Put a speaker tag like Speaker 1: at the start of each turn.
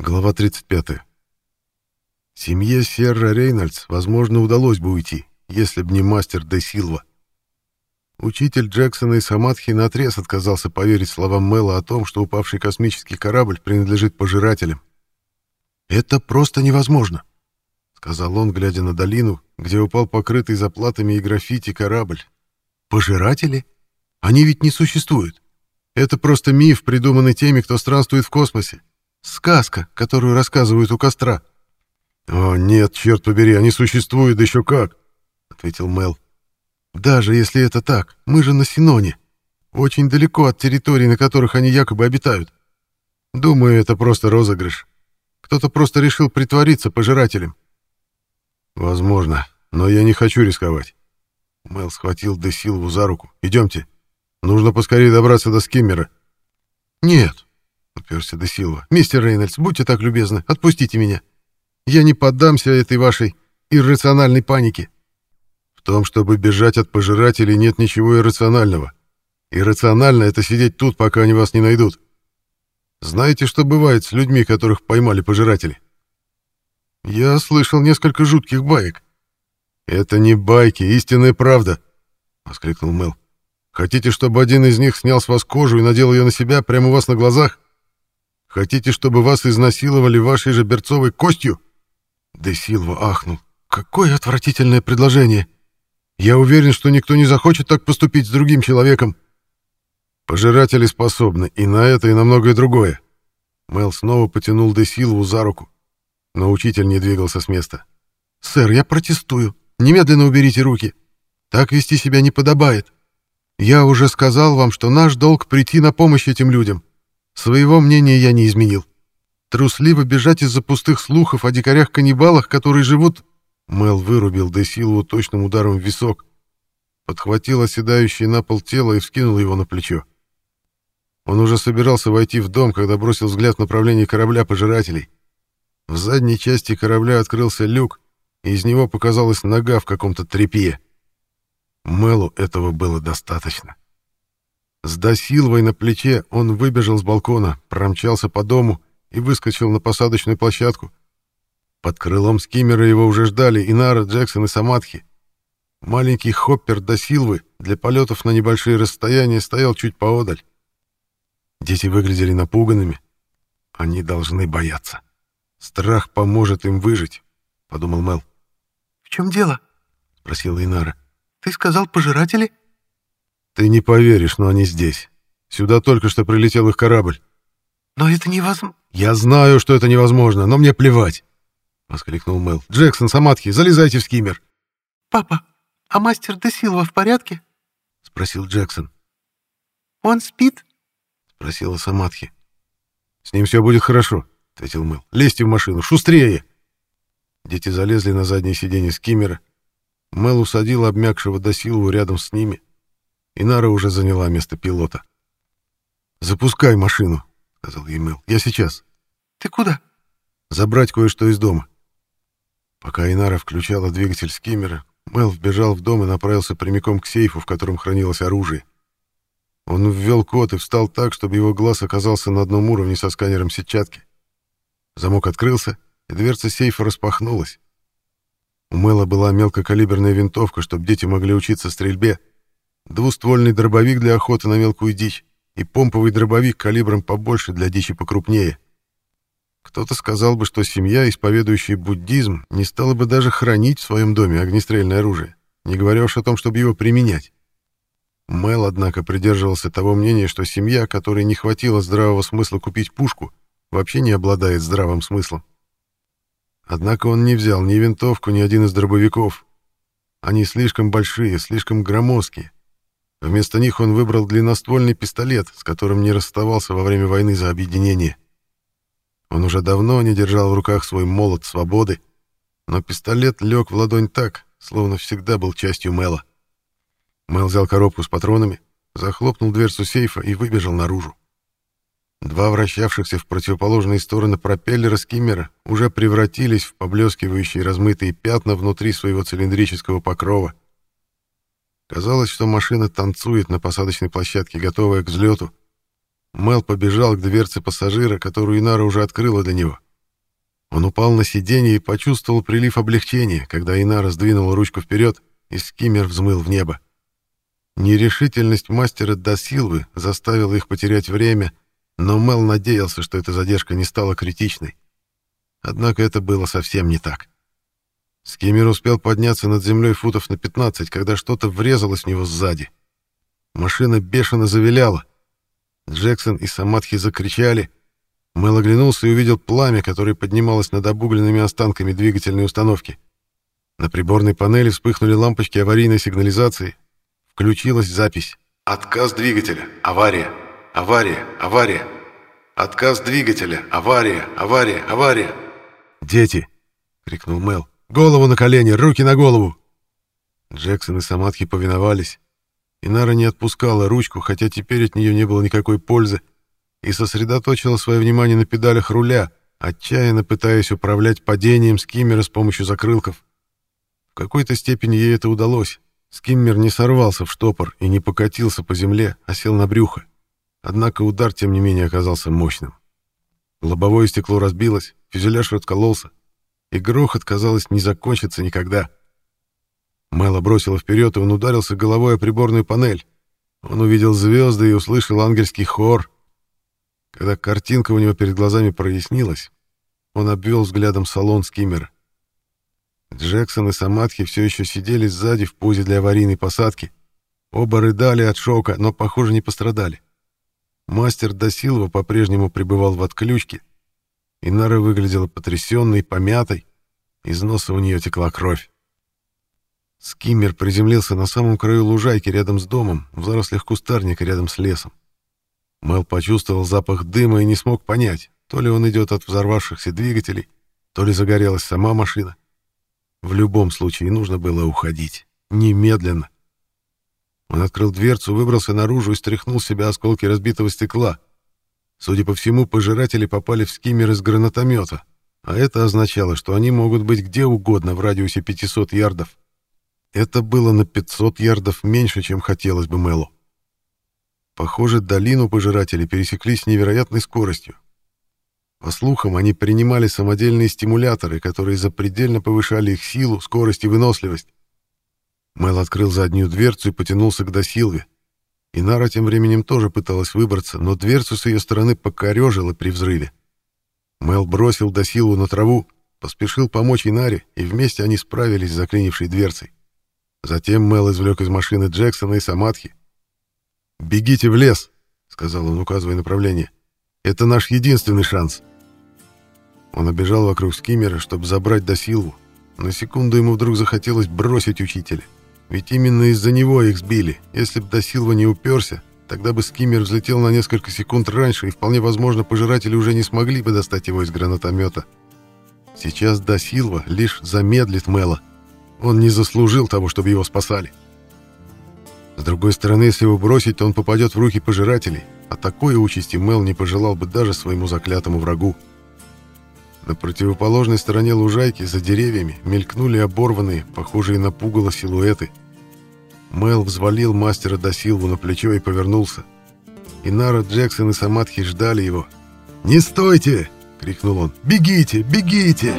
Speaker 1: Глава 35. Семье Серра Рейнольдс, возможно, удалось бы уйти, если б не мастер Де Силва. Учитель Джексона и Самадхи наотрез отказался поверить словам Мэла о том, что упавший космический корабль принадлежит пожирателям. «Это просто невозможно», — сказал он, глядя на долину, где упал покрытый заплатами и граффити корабль. «Пожиратели? Они ведь не существуют. Это просто миф, придуманный теми, кто странствует в космосе. Сказка, которую рассказывают у костра». «О, нет, черт побери, они существуют, да еще как!» — ответил Мел. «Даже если это так, мы же на Синоне, очень далеко от территорий, на которых они якобы обитают. Думаю, это просто розыгрыш. Кто-то просто решил притвориться пожирателем». «Возможно, но я не хочу рисковать». Мел схватил Де Силву за руку. «Идемте. Нужно поскорее добраться до Скиммера». «Нет», — уперся Де Силва. «Мистер Рейнольдс, будьте так любезны, отпустите меня. Я не поддамся этой вашей иррациональной панике». «В том, чтобы бежать от пожирателей, нет ничего иррационального. Иррационально — это сидеть тут, пока они вас не найдут. Знаете, что бывает с людьми, которых поймали пожиратели?» «Я слышал несколько жутких баек». «Это не байки, истинная правда», — воскликнул Мел. «Хотите, чтобы один из них снял с вас кожу и надел ее на себя прямо у вас на глазах? Хотите, чтобы вас изнасиловали вашей же берцовой костью?» Де Силва ахнул. «Какое отвратительное предложение! Я уверен, что никто не захочет так поступить с другим человеком!» «Пожиратели способны и на это, и на многое другое!» Мел снова потянул Де Силву за руку, но учитель не двигался с места. «Сэр, я протестую. Немедленно уберите руки. Так вести себя не подобает. Я уже сказал вам, что наш долг прийти на помощь этим людям. Своего мнения я не изменил. Трусливо бежать из-за пустых слухов о дикарях-каннибалах, которые живут...» Мел вырубил Де Силву точным ударом в висок, подхватил оседающее на пол тело и вскинул его на плечо. Он уже собирался войти в дом, когда бросил взгляд в направлении корабля пожирателей. В задней части корабля открылся люк, и из него показалась нога в каком-то тряпье. Мелу этого было достаточно. С досилвой на плече он выбежал с балкона, промчался по дому и выскочил на посадочную площадку. Под крылом скиммера его уже ждали Инара, Джексон и Самадхи. Маленький хоппер до Силвы для полетов на небольшие расстояния стоял чуть поодаль. Дети выглядели напуганными. Они должны бояться. Страх поможет им выжить, — подумал Мел.
Speaker 2: «В чем дело?»
Speaker 1: — спросила Инара.
Speaker 2: «Ты сказал пожиратели?»
Speaker 1: «Ты не поверишь, но они здесь. Сюда только что прилетел их корабль».
Speaker 2: «Но это невозможно».
Speaker 1: «Я знаю, что это невозможно, но мне плевать», — воскликнул Мел. «Джексон, Самадхи, залезайте в скиммер».
Speaker 2: «Папа, а мастер Де Силва в порядке?»
Speaker 1: — спросил Джексон.
Speaker 2: «Он спит?»
Speaker 1: — спросила Самадхи. «С ним все будет хорошо», — ответил Мэл. «Лезьте в машину, шустрее!» Дети залезли на заднее сиденье скиммера. Мэл усадил обмякшего до Силву рядом с ними. И Нара уже заняла место пилота. «Запускай машину», — сказал ей Мэл. «Я сейчас».
Speaker 2: «Ты куда?»
Speaker 1: «Забрать кое-что из дома». Пока Инара включала двигатель скиммера, Мэл вбежал в дом и направился прямиком к сейфу, в котором хранилось оружие. Он ввел код и встал так, чтобы его глаз оказался на одном уровне со сканером сетчатки. Замок открылся, и дверца сейфа распахнулась. У Мэла была мелкокалиберная винтовка, чтобы дети могли учиться стрельбе, двуствольный дробовик для охоты на мелкую дичь и помповый дробовик калибром побольше для дичи покрупнее. Кто-то сказал бы, что семья, исповедующая буддизм, не стала бы даже хранить в своем доме огнестрельное оружие, не говоря уж о том, чтобы его применять. Мэл, однако, придерживался того мнения, что семья, которой не хватило здравого смысла купить пушку, вообще не обладает здравым смыслом. Однако он не взял ни винтовку, ни один из дробовиков. Они слишком большие, слишком громоздкие. Вместо них он выбрал длинноствольный пистолет, с которым не расставался во время войны за объединение. Он уже давно не держал в руках свой молот свободы, но пистолет лег в ладонь так, словно всегда был частью Мэла. Мэл взял коробку с патронами, захлопнул дверцу сейфа и выбежал наружу. Два вращавшихся в противоположные стороны пропеллера скиммера уже превратились в поблескивающие размытые пятна внутри своего цилиндрического покрова. Казалось, что машина танцует на посадочной площадке, готовая к взлету. Мел побежал к дверце пассажира, которую Инара уже открыла для него, Он упал на сиденье и почувствовал прилив облегчения, когда Инара сдвинула ручку вперед, и скиммер взмыл в небо. Нерешительность мастера до Силвы заставила их потерять время, но Мел надеялся, что эта задержка не стала критичной. Однако это было совсем не так. Скиммер успел подняться над землей футов на 15, когда что-то врезалось в него сзади. Машина бешено завиляла. Джексон и Самадхи закричали. Мэл оглянулся и увидел пламя, которое поднималось над обугленными останками двигательной установки. На приборной панели вспыхнули лампочки аварийной сигнализации. Включилась запись. «Отказ двигателя. Авария. Авария. Авария. Отказ двигателя. Авария. Авария. Авария». «Дети!» — крикнул Мэл. «Голову на колени! Руки на голову!» Джексон и Самадхи повиновались. Инара не отпускала ручку, хотя теперь от нее не было никакой пользы, и сосредоточила свое внимание на педалях руля, отчаянно пытаясь управлять падением скиммера с помощью закрылков. В какой-то степени ей это удалось. Скиммер не сорвался в штопор и не покатился по земле, а сел на брюхо. Однако удар, тем не менее, оказался мощным. Лобовое стекло разбилось, фюзеляж раскололся, и грохот, казалось, не закончится никогда. Мэла бросила вперед, и он ударился головой о приборную панель. Он увидел звезды и услышал ангельский хор. Когда картинка у него перед глазами прояснилась, он обвел взглядом салон скиммера. Джексон и Самадхи все еще сидели сзади в позе для аварийной посадки. Оба рыдали от шока, но, похоже, не пострадали. Мастер Досилова по-прежнему пребывал в отключке. Инара выглядела потрясенной, помятой. Из носа у нее текла кровь. Скиммер приземлился на самом краю лужайки рядом с домом, в зарослях кустарника рядом с лесом. Мэл почувствовал запах дыма и не смог понять, то ли он идет от взорвавшихся двигателей, то ли загорелась сама машина. В любом случае нужно было уходить. Немедленно. Он открыл дверцу, выбрался наружу и стряхнул с себя осколки разбитого стекла. Судя по всему, пожиратели попали в скиммер из гранатомета, а это означало, что они могут быть где угодно в радиусе 500 ярдов. Это было на 500 ярдов меньше, чем хотелось бы Мэлу. Похоже, долину пожиратели пересекли с невероятной скоростью. По слухам, они принимали самодельные стимуляторы, которые запредельно повышали их силу, скорость и выносливость. Мэл открыл заднюю дверцу и потянулся к Досилве. Инара тем временем тоже пыталась выбраться, но дверцу с ее стороны покорежило при взрыве. Мэл бросил Досилву на траву, поспешил помочь Инаре, и вместе они справились с заклинившей дверцей. Затем Мэл извлек из машины Джексона и Самадхи. «Бегите в лес», — сказал он, указывая направление. «Это наш единственный шанс». Он обежал вокруг скиммера, чтобы забрать Досилву. На секунду ему вдруг захотелось бросить учителя. Ведь именно из-за него их сбили. Если бы Досилва не уперся, тогда бы скиммер взлетел на несколько секунд раньше, и вполне возможно, пожиратели уже не смогли бы достать его из гранатомета. Сейчас Досилва лишь замедлит Мэла. Он не заслужил того, чтобы его спасали. С другой стороны, если его бросить, то он попадет в руки пожирателей, а такой участи Мел не пожелал бы даже своему заклятому врагу. На противоположной стороне лужайки, за деревьями, мелькнули оборванные, похожие на пугало силуэты. Мел взвалил мастера до Силву на плечо и повернулся. Инара, Джексон и Самадхи ждали его. «Не стойте!» — крикнул он. «Бегите! Бегите!»